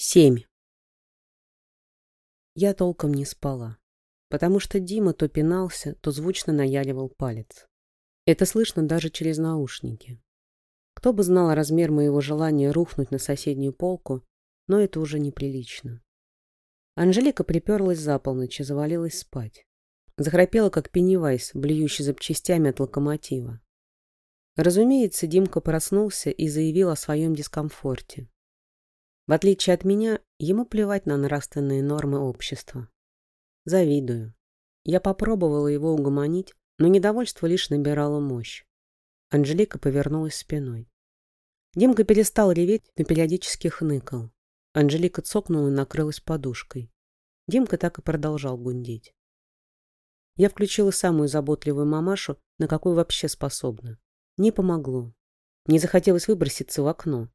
Семь. Я толком не спала, потому что Дима то пинался, то звучно наяривал палец. Это слышно даже через наушники. Кто бы знал размер моего желания рухнуть на соседнюю полку, но это уже неприлично. Анжелика приперлась за полночь и завалилась спать. Захрапела, как пеннивайз, блюющий запчастями от локомотива. Разумеется, Димка проснулся и заявил о своем дискомфорте. В отличие от меня, ему плевать на нравственные нормы общества. Завидую. Я попробовала его угомонить, но недовольство лишь набирало мощь. Анжелика повернулась спиной. Димка перестал реветь, но периодически хныкал. Анжелика цокнула и накрылась подушкой. Димка так и продолжал гундеть. Я включила самую заботливую мамашу, на какую вообще способна. Не помогло. Не захотелось выброситься в окно.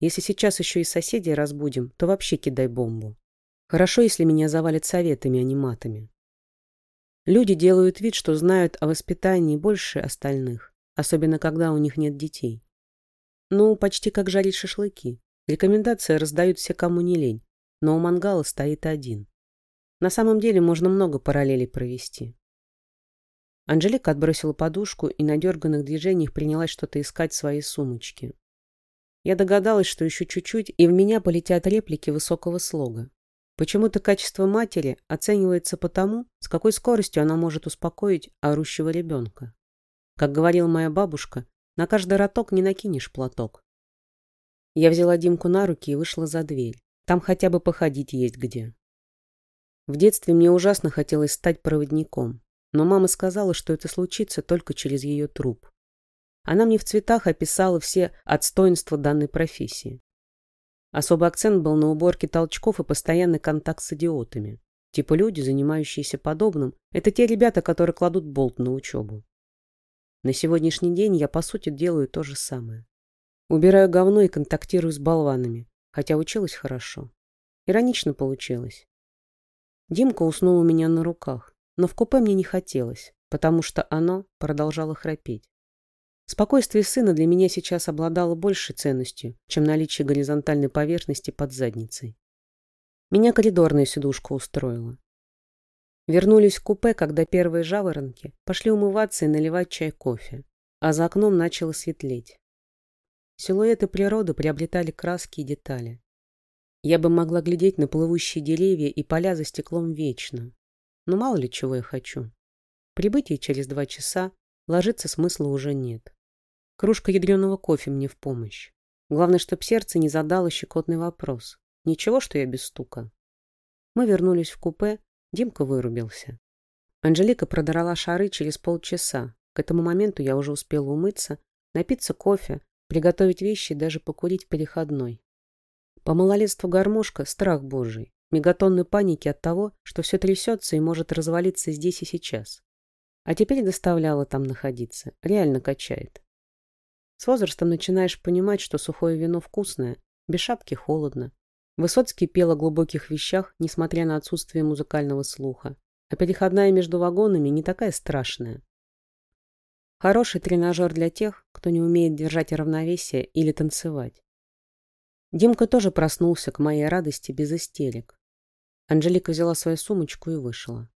Если сейчас еще и соседей разбудим, то вообще кидай бомбу. Хорошо, если меня завалят советами, а не матами. Люди делают вид, что знают о воспитании больше остальных, особенно когда у них нет детей. Ну, почти как жарить шашлыки. Рекомендации раздают все, кому не лень, но у мангала стоит один. На самом деле можно много параллелей провести. Анжелика отбросила подушку и на дерганных движениях принялась что-то искать в своей сумочке. Я догадалась, что еще чуть-чуть, и в меня полетят реплики высокого слога. Почему-то качество матери оценивается по тому, с какой скоростью она может успокоить орущего ребенка. Как говорила моя бабушка, на каждый роток не накинешь платок. Я взяла Димку на руки и вышла за дверь. Там хотя бы походить есть где. В детстве мне ужасно хотелось стать проводником, но мама сказала, что это случится только через ее труп. Она мне в цветах описала все отстоинства данной профессии. Особый акцент был на уборке толчков и постоянный контакт с идиотами. Типа люди, занимающиеся подобным, это те ребята, которые кладут болт на учебу. На сегодняшний день я, по сути, делаю то же самое. Убираю говно и контактирую с болванами, хотя училась хорошо. Иронично получилось. Димка уснул у меня на руках, но в купе мне не хотелось, потому что оно продолжало храпеть. Спокойствие сына для меня сейчас обладало большей ценностью, чем наличие горизонтальной поверхности под задницей. Меня коридорная сидушка устроила. Вернулись в купе, когда первые жаворонки пошли умываться и наливать чай кофе, а за окном начало светлеть. Силуэты природы приобретали краски и детали. Я бы могла глядеть на плывущие деревья и поля за стеклом вечно. Но мало ли чего я хочу. Прибытие через два часа, ложиться смысла уже нет. Кружка ядреного кофе мне в помощь. Главное, чтоб сердце не задало щекотный вопрос. Ничего, что я без стука. Мы вернулись в купе, Димка вырубился. Анжелика продрала шары через полчаса. К этому моменту я уже успела умыться, напиться кофе, приготовить вещи и даже покурить переходной. По малолетству гармошка – страх божий, мегатонны паники от того, что все трясется и может развалиться здесь и сейчас. А теперь доставляла там находиться, реально качает. С возрастом начинаешь понимать, что сухое вино вкусное, без шапки холодно. Высоцкий пел о глубоких вещах, несмотря на отсутствие музыкального слуха. А переходная между вагонами не такая страшная. Хороший тренажер для тех, кто не умеет держать равновесие или танцевать. Димка тоже проснулся к моей радости без истерик. Анжелика взяла свою сумочку и вышла.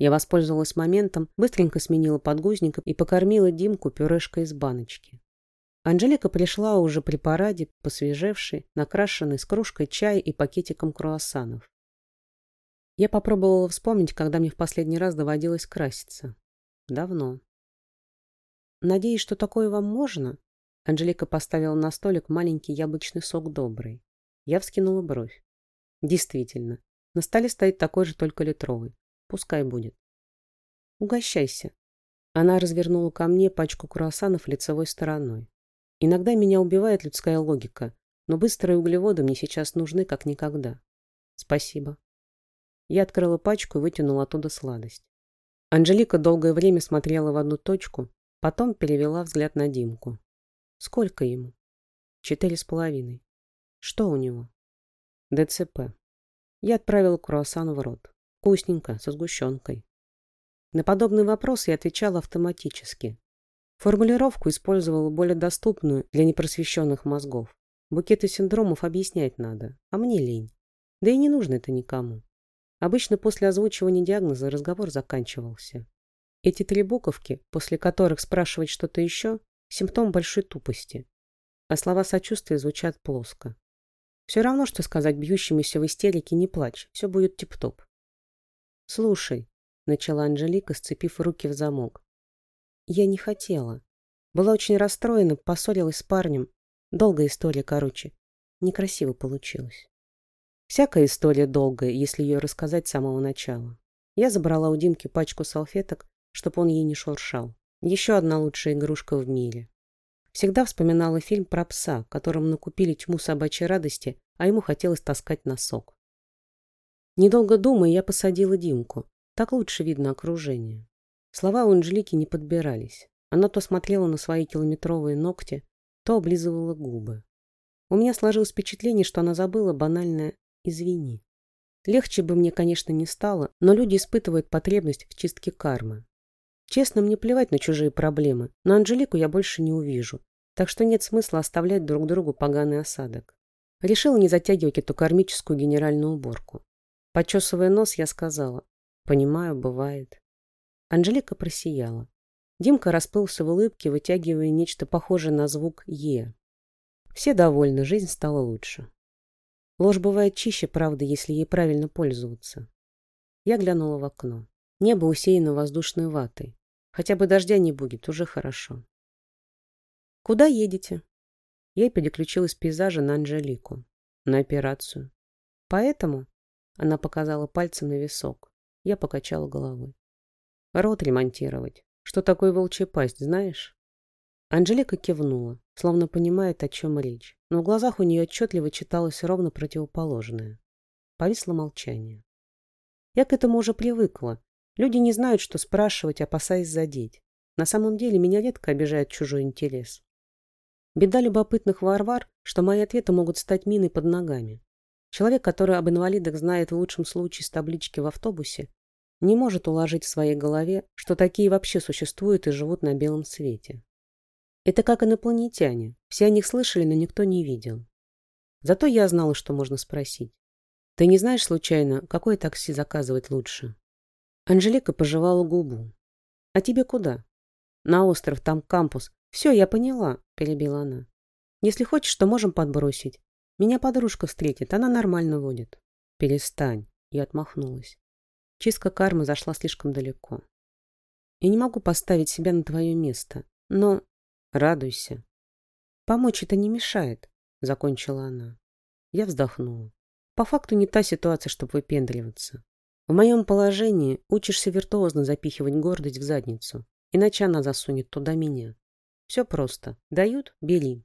Я воспользовалась моментом, быстренько сменила подгузник и покормила Димку пюрешкой из баночки. Анжелика пришла уже при параде, посвежевшей, накрашенной с кружкой чая и пакетиком круассанов. Я попробовала вспомнить, когда мне в последний раз доводилось краситься. Давно. «Надеюсь, что такое вам можно?» Анжелика поставила на столик маленький яблочный сок добрый. Я вскинула бровь. «Действительно, на столе стоит такой же, только литровый. Пускай будет». «Угощайся». Она развернула ко мне пачку круассанов лицевой стороной. Иногда меня убивает людская логика, но быстрые углеводы мне сейчас нужны как никогда. Спасибо. Я открыла пачку и вытянула оттуда сладость. Анжелика долгое время смотрела в одну точку, потом перевела взгляд на Димку. Сколько ему? Четыре с половиной. Что у него? ДЦП. Я отправила круассан в рот. Вкусненько, со сгущенкой. На подобный вопрос я отвечала автоматически, Формулировку использовала более доступную для непросвещенных мозгов. Букеты синдромов объяснять надо, а мне лень. Да и не нужно это никому. Обычно после озвучивания диагноза разговор заканчивался. Эти три буковки, после которых спрашивать что-то еще, симптом большой тупости. А слова сочувствия звучат плоско. Все равно, что сказать бьющемуся в истерике «не плачь», все будет тип-топ. «Слушай», — начала Анжелика, сцепив руки в замок. «Я не хотела. Была очень расстроена, поссорилась с парнем. Долгая история, короче. Некрасиво получилось. Всякая история долгая, если ее рассказать с самого начала. Я забрала у Димки пачку салфеток, чтобы он ей не шуршал. Еще одна лучшая игрушка в мире. Всегда вспоминала фильм про пса, которому накупили тьму собачьей радости, а ему хотелось таскать носок. Недолго думая, я посадила Димку. Так лучше видно окружение. Слова у Анжелики не подбирались. Она то смотрела на свои километровые ногти, то облизывала губы. У меня сложилось впечатление, что она забыла банальное «извини». Легче бы мне, конечно, не стало, но люди испытывают потребность в чистке кармы. Честно, мне плевать на чужие проблемы, но Анжелику я больше не увижу, так что нет смысла оставлять друг другу поганый осадок. Решила не затягивать эту кармическую генеральную уборку. Почесывая нос, я сказала, «Понимаю, бывает». Анжелика просияла. Димка расплылся в улыбке, вытягивая нечто похожее на звук «Е». Все довольны, жизнь стала лучше. Ложь бывает чище правды, если ей правильно пользоваться. Я глянула в окно. Небо усеяно воздушной ватой. Хотя бы дождя не будет, уже хорошо. «Куда едете?» Я переключила с пейзажа на Анжелику. На операцию. «Поэтому?» Она показала пальцем на висок. Я покачала головой. «Рот ремонтировать. Что такое волчья пасть, знаешь?» Анжелика кивнула, словно понимает, о чем речь, но в глазах у нее отчетливо читалось ровно противоположное. Повисло молчание. Я к этому уже привыкла. Люди не знают, что спрашивать, опасаясь задеть. На самом деле меня редко обижает чужой интерес. Беда любопытных варвар, что мои ответы могут стать миной под ногами. Человек, который об инвалидах знает в лучшем случае с таблички в автобусе, не может уложить в своей голове, что такие вообще существуют и живут на белом свете. Это как инопланетяне. Все о них слышали, но никто не видел. Зато я знала, что можно спросить. Ты не знаешь, случайно, какое такси заказывать лучше? Анжелика пожевала губу. А тебе куда? На остров, там кампус. Все, я поняла, перебила она. Если хочешь, то можем подбросить. Меня подружка встретит, она нормально водит. Перестань. Я отмахнулась. Чистка кармы зашла слишком далеко. Я не могу поставить себя на твое место, но Радуйся. Помочь это не мешает, закончила она. Я вздохнула. По факту не та ситуация, чтобы выпендриваться. В моем положении учишься виртуозно запихивать гордость в задницу, иначе она засунет туда меня. Все просто. Дают – бери.